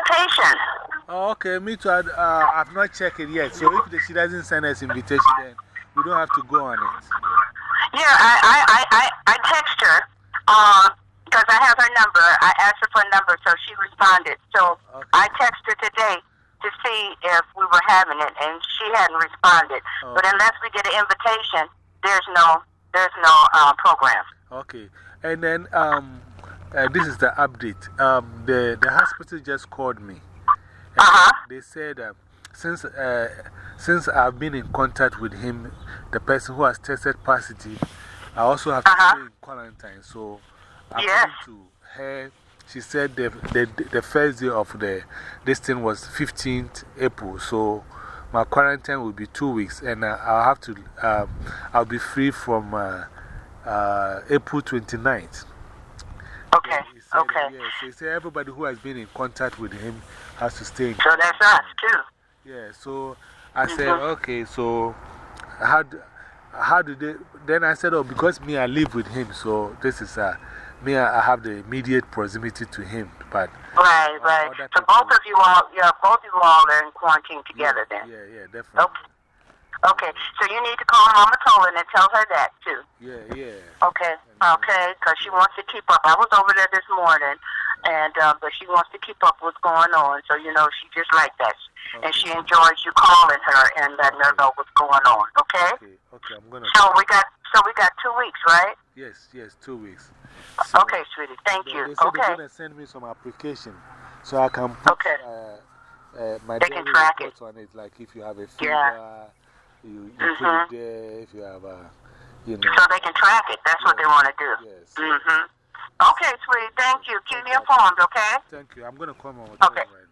invitation. Oh, okay, me too. I, uh, I've not checked it yet. So if the, she doesn't send us invitation, then we don't have to go on it. Yeah, I, I, I, I, I text her because I have her number. I asked her for a number, so she responded. So Okay. I texted her today to see if we were having it, and she hadn't responded. Oh. But unless we get an invitation, there's no, there's no uh, program. Okay. And then um, uh, this is the update. Um, the, the hospital just called me. And Uh-huh. They said uh, since, uh, since I've been in contact with him, the person who has tested positive, I also have to Uh-huh. stay in quarantine. So, according Yes. to her, she said the, the, the first day of the, this thing was 15th April. So, my quarantine will be two weeks, and uh, I'll have to, um, I'll be free from uh, uh, April 29th. Okay, He said, okay. Yes, he said everybody who has been in contact with him has to stay in So that's us, too. Yeah, so I said, Mhm. okay, so how, do, how do they? Then I said, oh, because me, I live with him, so this is uh, me, I have the immediate proximity to him. But Right, right. So both of you all, yeah, both of you all are in quarantine together yeah, then. Yeah, yeah, definitely. Okay. Okay, so you need to call Mama Tolan and tell her that too. Yeah, yeah. Okay, okay, because she wants to keep up. I was over there this morning, and uh, but she wants to keep up what's going on. So you know, she just like that, and she enjoys you calling her and letting her know what's going on. Okay. Okay, okay, I'm gonna. So we got, so we got two weeks, right? Yes, yes, two weeks. okay, sweetie. Thank They, you. they said okay. they're going to send me some application so I can put Okay. uh, uh, my They can track reports on it. Like if you have a fever, Yeah. You, you Mhm. put it there. If you have a, you know. So they can track it. That's what they want to do. Yes. Mm-hmm. Okay, sweetie. Thank you. Keep me informed, okay? Thank you. I'm going to call my Okay. right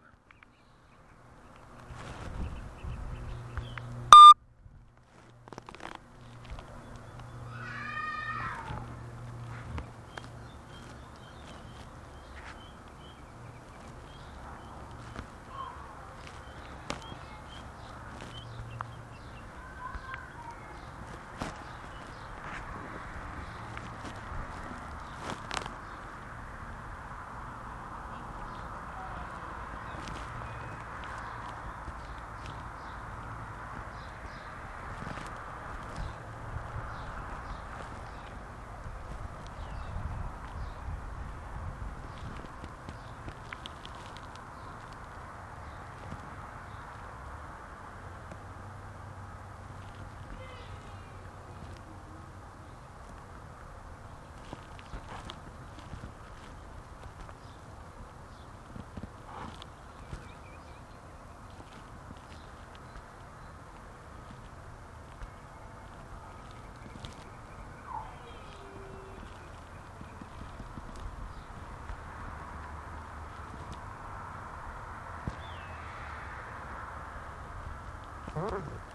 now.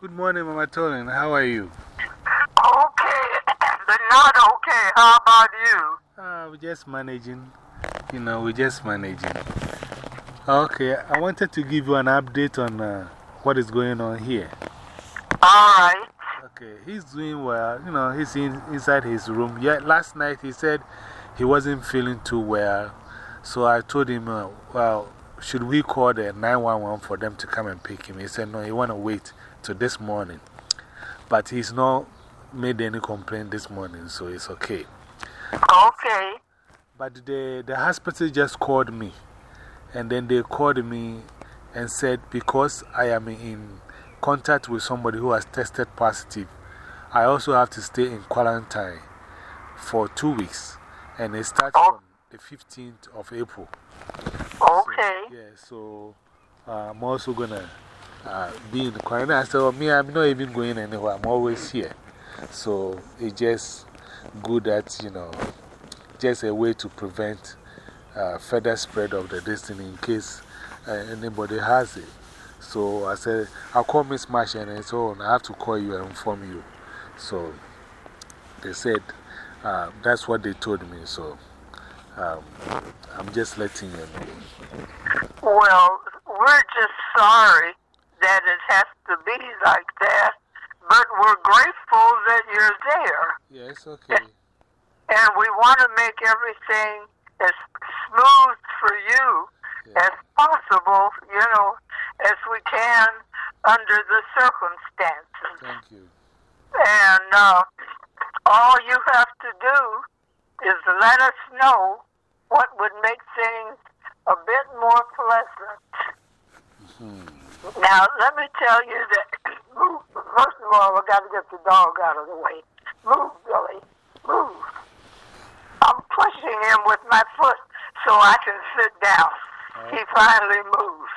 Good morning, Mama Tolan. How are you? Okay, but not okay. How about you? Uh, we're just managing. You know, we're just managing. Okay, I wanted to give you an update on uh, what is going on here. All right. Okay, he's doing well. You know, he's in, inside his room. Yeah, last night he said he wasn't feeling too well. So I told him, uh, well, should we call the 911 for them to come and pick him? He said, no, he want to wait till this morning. But he's not made any complaint this morning, so it's okay. Okay. But the, the hospital just called me. And then they called me and said, because I am in contact with somebody who has tested positive, I also have to stay in quarantine for two weeks. And it starts oh. from the 15th of April. Okay. So, yeah, so uh, I'm also going to uh, be in quarantine. I said, well, me, I'm not even going anywhere. I'm always here. So it's just good that, you know, just a way to prevent uh, further spread of the destiny in case uh, anybody has it. So I said, I'll call Miss Marsh and so on. I have to call you and inform you. So they said, uh, that's what they told me. So um, I'm just letting you know. Well, we're just sorry that it has to be like that, but we're grateful that you're there. Yes, okay. And we want to make everything as smooth for you as possible, you know, as we can under the circumstances. Thank you. And uh, all you have to do is let us know what would make things a bit more pleasant. -hmm. Now, let me tell you that, first of all, I got to get the dog out of the way. Move, Billy. Move. I'm pushing him with my foot so I can sit down. He finally moved.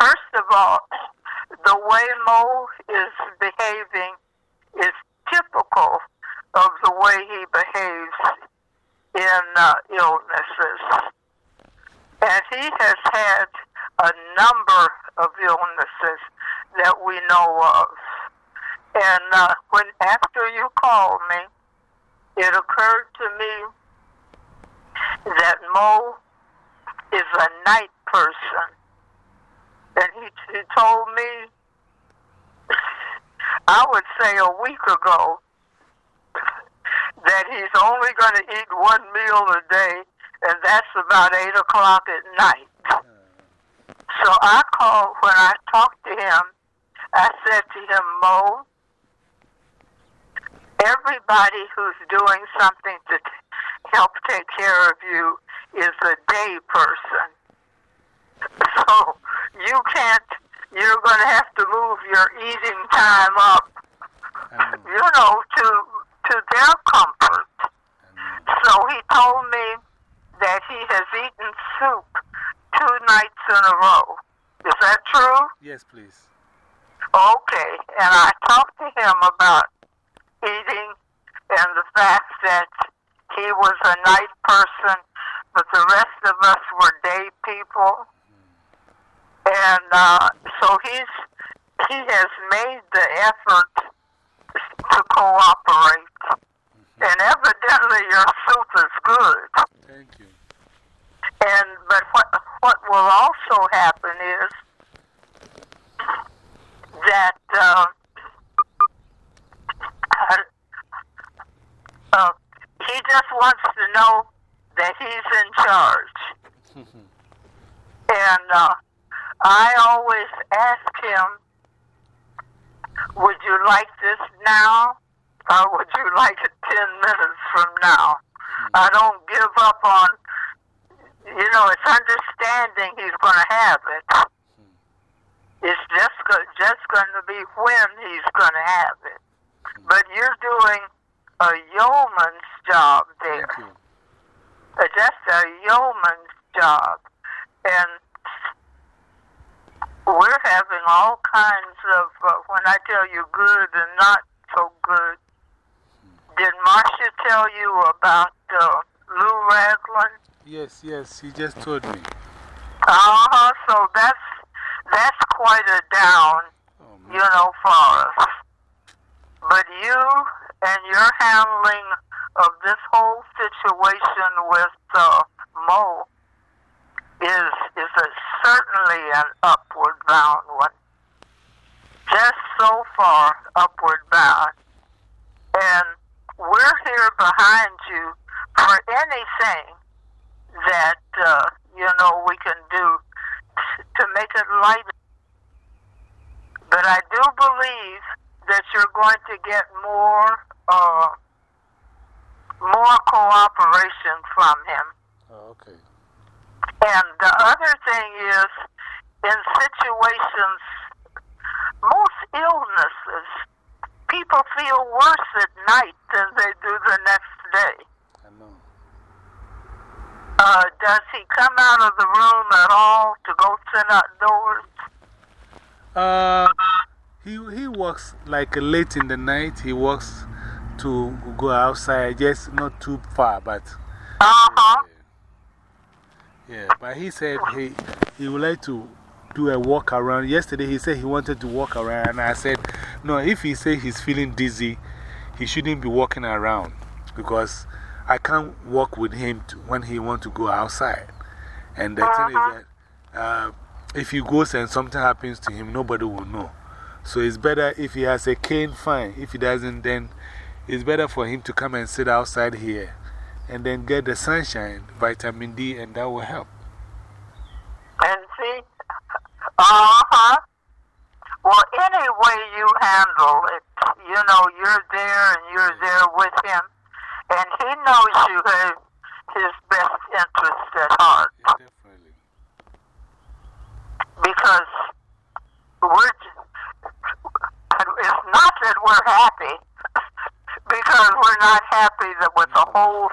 First of all, the way Mo is behaving is typical of the way he behaves in uh, illnesses. And he has had a number of illnesses that we know of. And uh, when after you called me, it occurred to me that Mo is a night person. And he, he told me, I would say a week ago, that he's only going to eat one meal a day, and that's about 8 o'clock at night. So I called, when I talked to him, I said to him, Mo, everybody who's doing something to help take care of you is a day person. So you can't, you're going to have to move your eating time up, you know, to, to their comfort. So he told me he has eaten soup two nights in a row. Is that true? Yes, please. Okay. And I talked to him about eating and the fact that he was a night person, but the rest of us were day people. And uh, so he's he has made the effort to cooperate. And evidently your soup is good. Thank you. And but what what will also happen is that uh, uh, he just wants to know that he's in charge. and uh, I always ask him, would you like this now? Or would you like it 10 minutes from now? I don't give up on, you know, it's understanding he's going to have it. It's just, just going to be when he's going to have it. But you're doing a yeoman's job a yeoman's job. And we're having all kinds of, uh, when I tell you good and not so good. Did Marcia tell you about uh, Lou Ragland? Yes, yes, he just told me. Uh-huh, so that's, that's quite a down, oh, you know, for us. But you and your handling of this whole situation with uh, Mo is is a, certainly an upward bound one. Just so far upward bound, and we're here behind you for anything that uh, you know we can do to make it lighter. But I do believe that you're going to get more uh, separation from him. Oh, okay. And the other thing is, in situations, most illnesses, people feel worse at night than they do the next day. I know. Uh, does he come out of the room at all to go sit outdoors? Uh, he, he works like late in the night. He works to go outside, just not too far, but. Uh huh. Yeah, but he said he, he would like to do a walk around. Yesterday he said he wanted to walk around, and I said, no, if he says he's feeling dizzy, he shouldn't be walking around because I can't walk with him to, when he wants to go outside. And the thing is that uh, if he goes and something happens to him, nobody will know. So it's better if he has a cane, fine. If he doesn't, then it's better for him to come and sit outside here and then get the sunshine, vitamin D, and that will help. And see, uh huh. Well, any way you handle it, you know, you're there and you're there with him, and he knows you have his best interest at heart. Yeah, definitely. Because we're, it's not that we're happy, because we're not happy that with the whole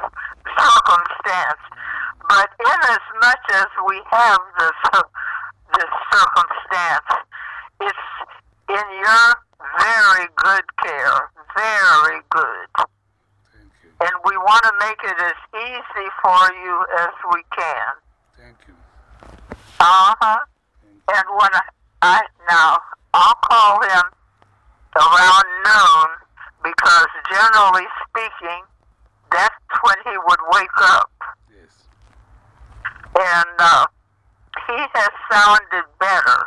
circumstance. But in as much as we have this, this circumstance, it's in your very good care, very good. Thank you. And we want to make it as easy for you as we can. Thank you. Uh huh. And when I, I now I'll call him around noon because generally speaking, that's when he would wake up. Yes. And uh, he has sounded better,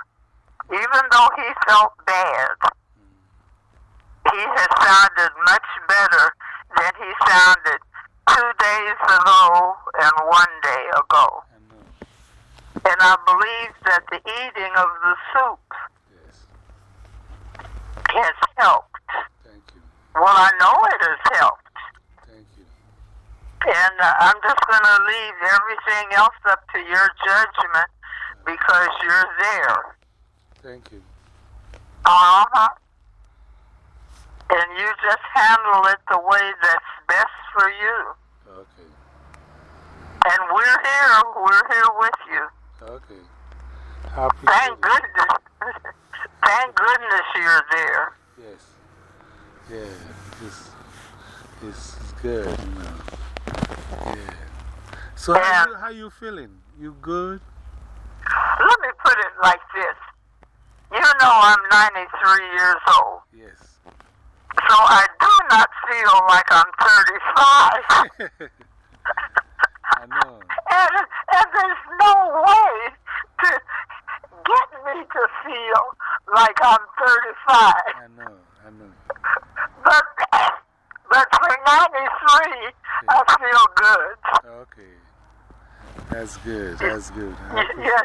even though he felt bad. He has sounded much better than he sounded two days ago and one day ago. And I believe that the eating of the soup Yes. has helped. Well, I know it has helped. Thank you. And uh, I'm just going to leave everything else up to your judgment because you're there. Thank you. Uh huh. And you just handle it the way that's best for you. Okay. And we're here. We're here with you. Okay. Happy. Thank goodness. Thank goodness you're there. Yes. Yeah. It's, it's, it's good, you know. Yeah. So, how you, how you feeling? You good? Let me put it like this. You know I'm 93 years old. Yes. So I do not feel like I'm 35. I know. and, and there's no way to get me to feel like I'm 35. I know. I know. But, but for 93, I feel good. Okay. That's good. That's good. Yes,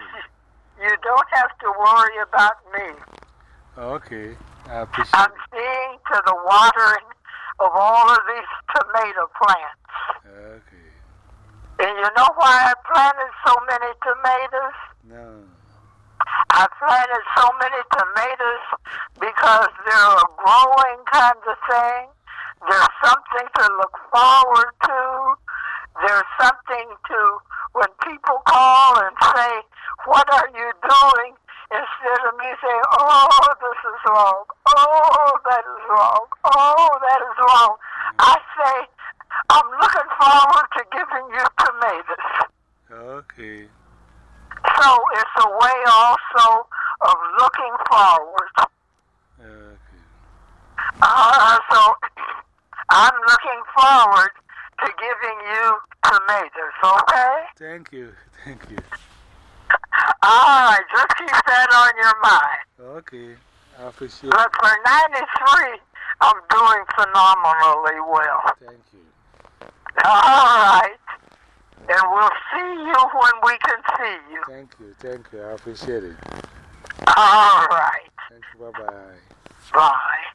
you don't have to worry about me. Okay. I appreciate I'm seeing to the watering of all of these tomato plants. Okay. And you know why I planted so many tomatoes? No. I planted so many tomatoes because they're a growing kind of thing. There's something to look forward to. There's something to, when people call and say, What are you doing? Instead of me saying, Oh, this is wrong. Oh, that is wrong. Oh, that is wrong. I say, I'm looking forward to giving you tomatoes. Okay. So it's a way also of looking forward. Okay. Uh, so I'm looking forward to giving you tomatoes, okay? Thank you. Thank you. All right, ah, just keep that on your mind. Okay. I appreciate But it. for 93, I'm doing phenomenally well. Thank you. All right. And we'll see you when we can see you. Thank you. Thank you. I appreciate it. All right. Thank you. Bye bye. Bye.